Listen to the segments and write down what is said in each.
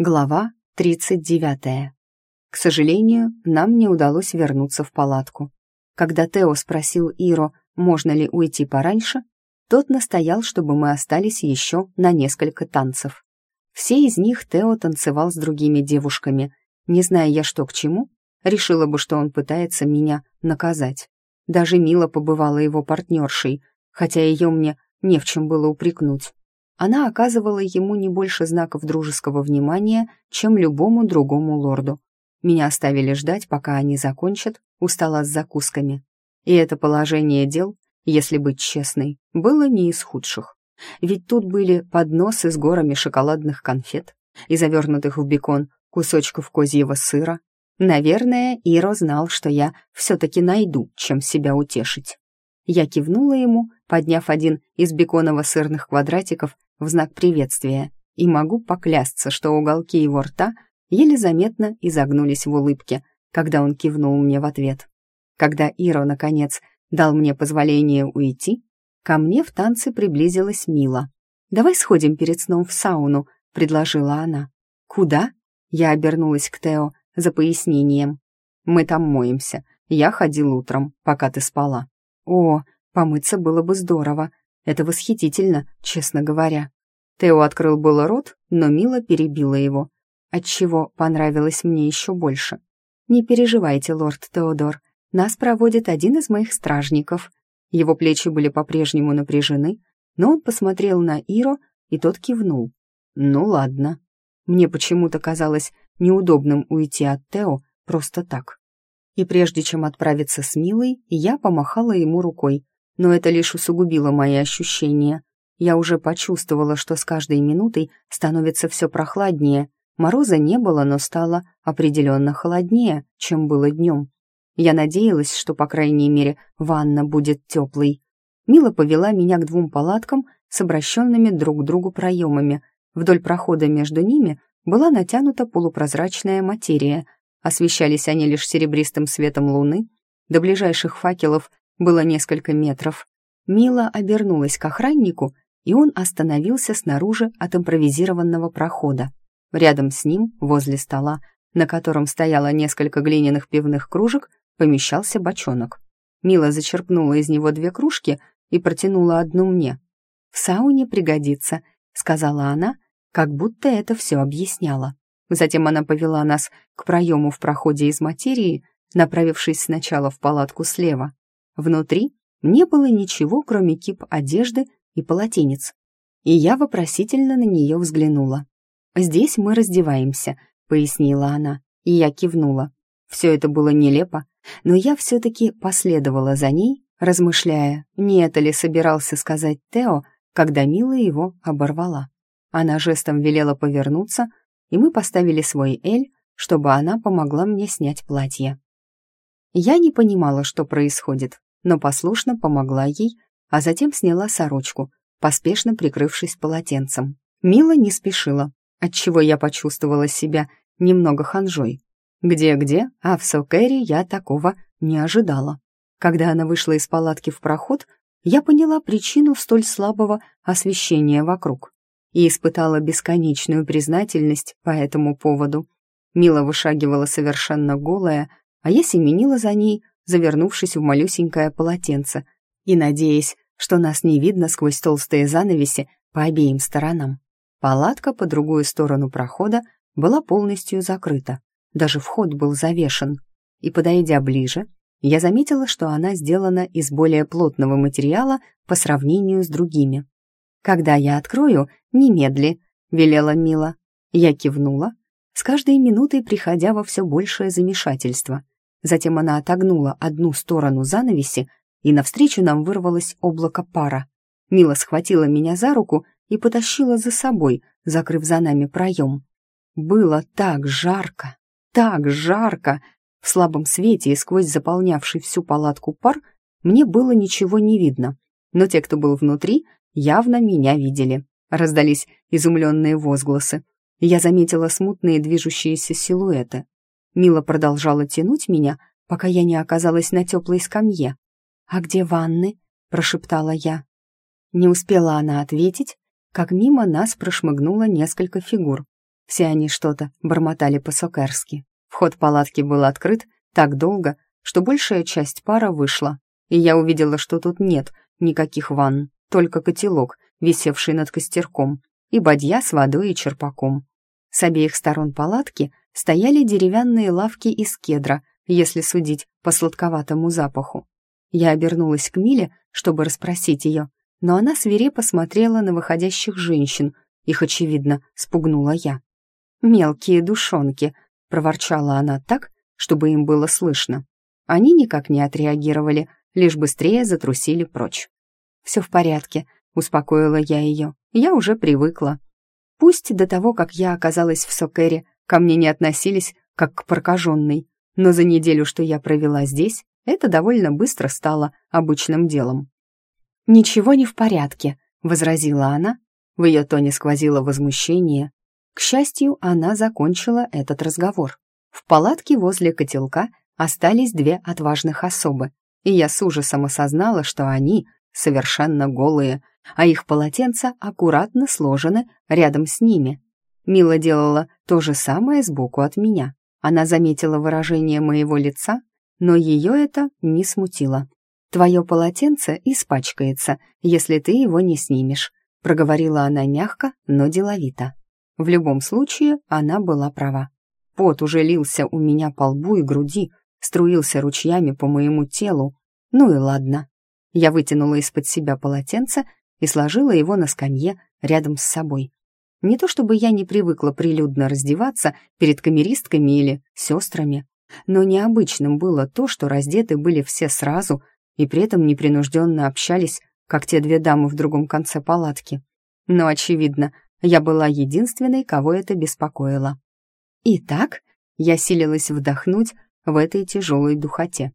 Глава 39. К сожалению, нам не удалось вернуться в палатку. Когда Тео спросил Иро, можно ли уйти пораньше, тот настоял, чтобы мы остались еще на несколько танцев. Все из них Тео танцевал с другими девушками. Не зная я, что к чему, решила бы, что он пытается меня наказать. Даже Мила побывала его партнершей, хотя ее мне не в чем было упрекнуть она оказывала ему не больше знаков дружеского внимания, чем любому другому лорду. Меня оставили ждать, пока они закончат, у стола с закусками. И это положение дел, если быть честной, было не из худших. Ведь тут были подносы с горами шоколадных конфет и завернутых в бекон кусочков козьего сыра. Наверное, Иро знал, что я все-таки найду, чем себя утешить. Я кивнула ему, подняв один из беконово-сырных квадратиков в знак приветствия, и могу поклясться, что уголки его рта еле заметно изогнулись в улыбке, когда он кивнул мне в ответ. Когда Иро, наконец, дал мне позволение уйти, ко мне в танце приблизилась Мила. «Давай сходим перед сном в сауну», — предложила она. «Куда?» — я обернулась к Тео за пояснением. «Мы там моемся. Я ходил утром, пока ты спала». «О, помыться было бы здорово. Это восхитительно, честно говоря. Тео открыл было рот, но Мила перебила его, отчего понравилось мне еще больше. «Не переживайте, лорд Теодор, нас проводит один из моих стражников». Его плечи были по-прежнему напряжены, но он посмотрел на Иро, и тот кивнул. «Ну ладно». Мне почему-то казалось неудобным уйти от Тео просто так. И прежде чем отправиться с Милой, я помахала ему рукой, но это лишь усугубило мои ощущения. Я уже почувствовала, что с каждой минутой становится все прохладнее. Мороза не было, но стало определенно холоднее, чем было днем. Я надеялась, что, по крайней мере, ванна будет теплой. Мила повела меня к двум палаткам с обращенными друг к другу проемами. Вдоль прохода между ними была натянута полупрозрачная материя. Освещались они лишь серебристым светом луны. До ближайших факелов было несколько метров. Мила обернулась к охраннику, и он остановился снаружи от импровизированного прохода. Рядом с ним, возле стола, на котором стояло несколько глиняных пивных кружек, помещался бочонок. Мила зачерпнула из него две кружки и протянула одну мне. «В сауне пригодится», — сказала она, как будто это все объясняла. Затем она повела нас к проему в проходе из материи, направившись сначала в палатку слева, Внутри не было ничего, кроме кип одежды и полотенец. И я вопросительно на нее взглянула. «Здесь мы раздеваемся», — пояснила она, и я кивнула. Все это было нелепо, но я все-таки последовала за ней, размышляя, не это ли собирался сказать Тео, когда Мила его оборвала. Она жестом велела повернуться, и мы поставили свой Эль, чтобы она помогла мне снять платье. Я не понимала, что происходит, но послушно помогла ей, а затем сняла сорочку, поспешно прикрывшись полотенцем. Мила не спешила, отчего я почувствовала себя немного ханжой. Где-где, а в Сокэре я такого не ожидала. Когда она вышла из палатки в проход, я поняла причину столь слабого освещения вокруг и испытала бесконечную признательность по этому поводу. Мила вышагивала совершенно голая, а я семенила за ней, завернувшись в малюсенькое полотенце и надеясь, что нас не видно сквозь толстые занавеси по обеим сторонам. Палатка по другую сторону прохода была полностью закрыта, даже вход был завешен, и, подойдя ближе, я заметила, что она сделана из более плотного материала по сравнению с другими. «Когда я открою, немедли», — велела Мила. Я кивнула, с каждой минутой приходя во все большее замешательство. Затем она отогнула одну сторону занавеси, и навстречу нам вырвалось облако пара. Мила схватила меня за руку и потащила за собой, закрыв за нами проем. Было так жарко, так жарко! В слабом свете и сквозь заполнявший всю палатку пар мне было ничего не видно, но те, кто был внутри, явно меня видели. Раздались изумленные возгласы. Я заметила смутные движущиеся силуэты. Мила продолжала тянуть меня, пока я не оказалась на теплой скамье. «А где ванны?» — прошептала я. Не успела она ответить, как мимо нас прошмыгнуло несколько фигур. Все они что-то бормотали по-сокерски. Вход палатки был открыт так долго, что большая часть пара вышла, и я увидела, что тут нет никаких ванн, только котелок, висевший над костерком, и бадья с водой и черпаком. С обеих сторон палатки стояли деревянные лавки из кедра, если судить по сладковатому запаху. Я обернулась к Миле, чтобы расспросить ее, но она свирепо смотрела на выходящих женщин, их, очевидно, спугнула я. «Мелкие душонки», — проворчала она так, чтобы им было слышно. Они никак не отреагировали, лишь быстрее затрусили прочь. «Все в порядке», — успокоила я ее. «Я уже привыкла». Пусть до того, как я оказалась в Сокере, ко мне не относились как к прокаженной, но за неделю, что я провела здесь, это довольно быстро стало обычным делом. «Ничего не в порядке», — возразила она. В ее тоне сквозило возмущение. К счастью, она закончила этот разговор. В палатке возле котелка остались две отважных особы, и я с ужасом осознала, что они совершенно голые, а их полотенца аккуратно сложены рядом с ними. Мила делала то же самое сбоку от меня. Она заметила выражение моего лица, но ее это не смутило. «Твое полотенце испачкается, если ты его не снимешь», проговорила она мягко, но деловито. В любом случае, она была права. Пот уже лился у меня по лбу и груди, струился ручьями по моему телу. Ну и ладно. Я вытянула из-под себя полотенце и сложила его на скамье рядом с собой. Не то чтобы я не привыкла прилюдно раздеваться перед камеристками или сестрами, но необычным было то, что раздеты были все сразу и при этом непринужденно общались, как те две дамы в другом конце палатки. Но, очевидно, я была единственной, кого это беспокоило. Итак, я силилась вдохнуть в этой тяжелой духоте.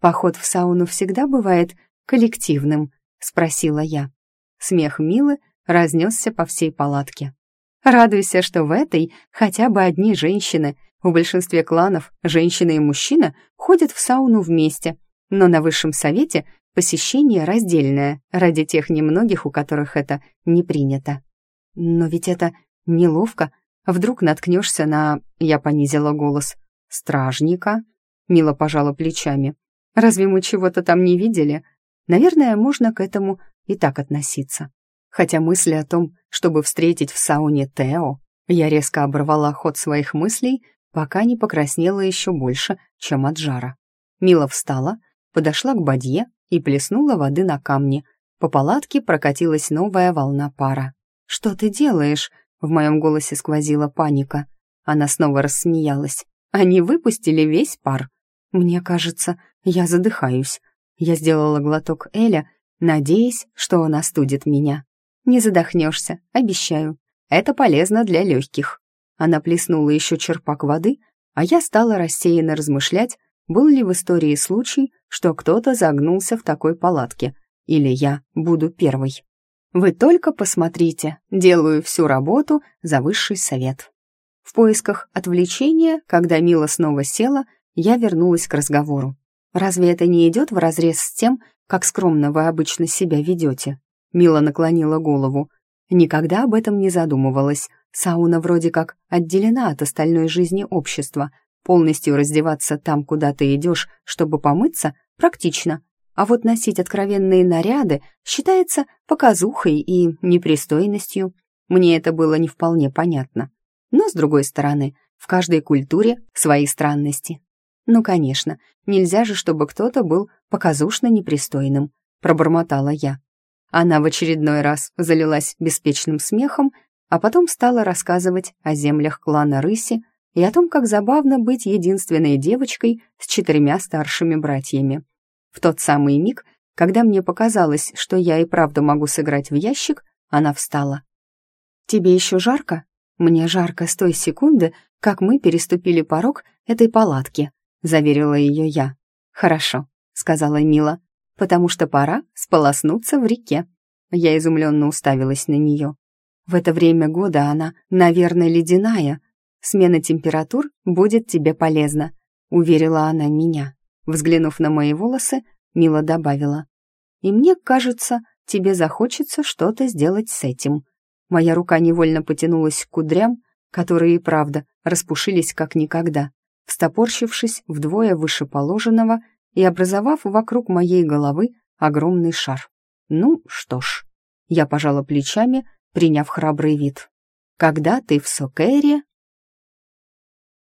«Поход в сауну всегда бывает коллективным?» — спросила я. Смех Милы разнесся по всей палатке. «Радуйся, что в этой хотя бы одни женщины. В большинстве кланов женщина и мужчина ходят в сауну вместе, но на высшем совете посещение раздельное ради тех немногих, у которых это не принято. Но ведь это неловко. Вдруг наткнешься на... Я понизила голос. «Стражника?» Мила пожала плечами. «Разве мы чего-то там не видели? Наверное, можно к этому и так относиться. Хотя мысли о том, чтобы встретить в сауне Тео, я резко оборвала ход своих мыслей, пока не покраснела еще больше, чем от жара. Мила встала, подошла к бадье и плеснула воды на камни. По палатке прокатилась новая волна пара. «Что ты делаешь?» — в моем голосе сквозила паника. Она снова рассмеялась. «Они выпустили весь пар. Мне кажется, я задыхаюсь». Я сделала глоток Эля надеясь, что он остудит меня. «Не задохнешься, обещаю. Это полезно для легких». Она плеснула еще черпак воды, а я стала рассеянно размышлять, был ли в истории случай, что кто-то загнулся в такой палатке, или я буду первой. Вы только посмотрите, делаю всю работу за высший совет. В поисках отвлечения, когда Мила снова села, я вернулась к разговору. Разве это не идет вразрез с тем, как скромно вы обычно себя ведете?» Мила наклонила голову. Никогда об этом не задумывалась. Сауна вроде как отделена от остальной жизни общества. Полностью раздеваться там, куда ты идешь, чтобы помыться, практично. А вот носить откровенные наряды считается показухой и непристойностью. Мне это было не вполне понятно. Но, с другой стороны, в каждой культуре свои странности. Ну, конечно, нельзя же, чтобы кто-то был показушно непристойным, пробормотала я. Она в очередной раз залилась беспечным смехом, а потом стала рассказывать о землях клана Рыси и о том, как забавно быть единственной девочкой с четырьмя старшими братьями. В тот самый миг, когда мне показалось, что я и правда могу сыграть в ящик, она встала. «Тебе еще жарко?» «Мне жарко с той секунды, как мы переступили порог этой палатки», заверила ее я. «Хорошо», — сказала Мила, «потому что пора сполоснуться в реке». Я изумленно уставилась на нее. В это время года она, наверное, ледяная. Смена температур будет тебе полезна, уверила она меня. Взглянув на мои волосы, Мила добавила. И мне кажется, тебе захочется что-то сделать с этим. Моя рука невольно потянулась к кудрям, которые и правда распушились как никогда, встопорщившись вдвое выше положенного и образовав вокруг моей головы огромный шар. Ну что ж, я пожала плечами, приняв храбрый вид. Когда ты в Сокэре,